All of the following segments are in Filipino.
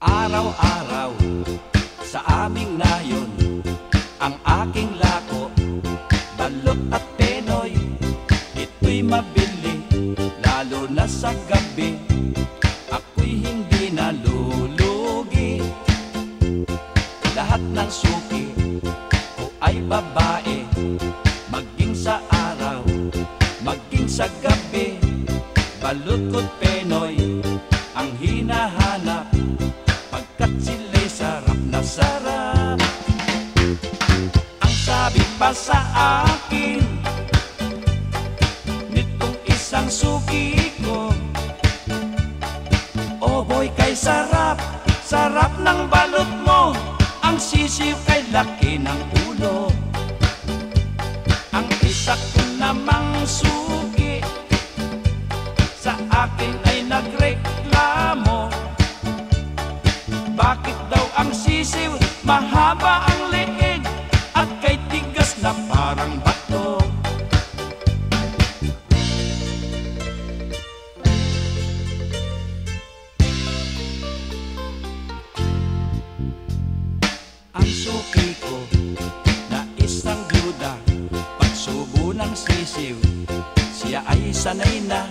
araw-araw sa aming nayon ang aking lako balot at penoy ito'y mabili lalo na sa gabi. Ako'y hindi nalulugi. Lahat ng suki ko ay babae. Maging sa araw maging sa gabi balot ko't penoy ang hinahanap Pagkat sila'y sarap na sarap. Ang sabi pa sa akin Nitong isang suki ko Oh boy, kay sarap Sarap ng balot mo. Ang sisiw kay laki ng ulo Ang isa ko namang suki. Sa akin ay nagreklamo bakit daw ang sisiw? Mahaba ang leeg At kay tigas na parang bato. Ang suki ko na isang duda Pagsubo ng sisiw Siya ay sanay na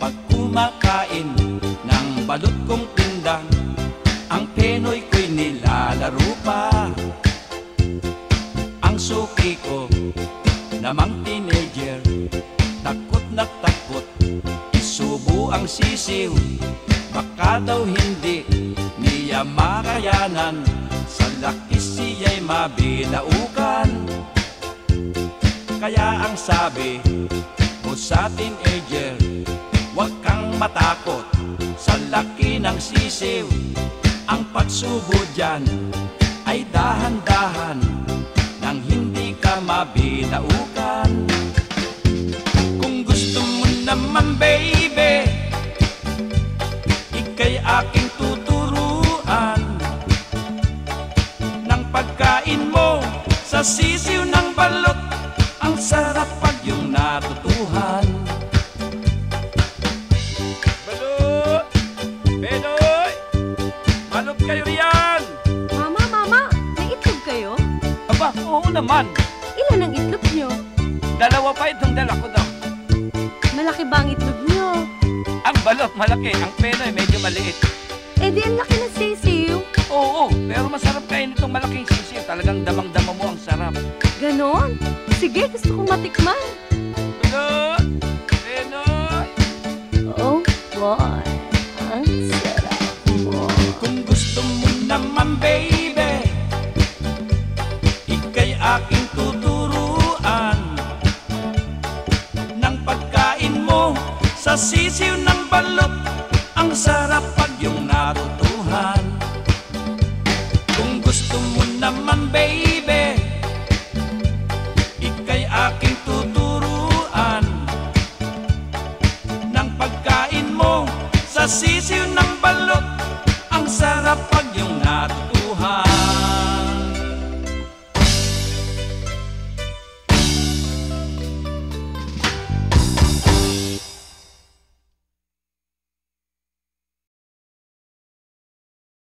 Pag namang teenager Takot na takot Isubo ang sisiw. Baka daw hindi niya makayanan Sa laki siya'y mabilaukan Kaya ang sabi mo sa teenager Huwag kang matakot sa laki ng sisiw. Ang pagsubo dyan ay dahan-dahan nang hindi ka mabilaukan. Naman baby, ikay aking tuturuan ng pagkain mo sa sisiw ng balot. Ang sarap pag yung natutuhan. Balot! Benoy! Balot kayo riyan! Mama, mama, may itlog kayo? Aba, oo naman. Ilan ang itlog nyo? Dalawa pa itong dala ko daw. Malaki ba ang itlog nyo? Ang balot malaki, ang penoy medyo maliit. Eh di ang laki ng sisiw. Oo, pero masarap kain itong malaking sisiyo. Talagang damang-dama mo ang sarap. Ganon? Sige, gusto kong matikman. Mo sa sisiw ng balot. Ang sarap pag yung natutuhan. Kung gusto mo naman baby, ikay aking tuturuan ng pagkain mo sa sisiw ng